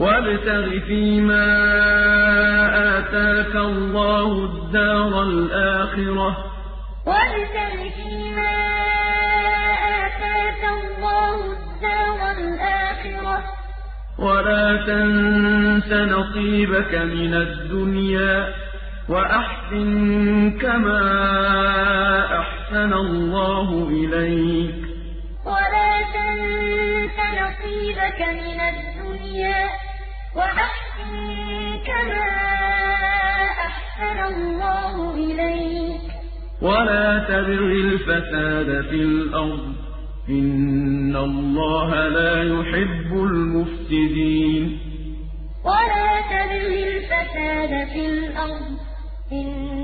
وابتغ فيما آتاك الله الدار الآخرة. وابتغ فيما آتاك الله الدار الآخرة. ولا تنس نصيبك من الدنيا وأحسن كما أحسن الله إليك. ولا تنس نصيبك من الدنيا وأحسن كما أحسن الله إليك. ولا تبغ الفساد في الأرض. إن الله لا يحب المفسدين. ولا تبغ الفساد في الأرض. إن الله لا يحب المفسدين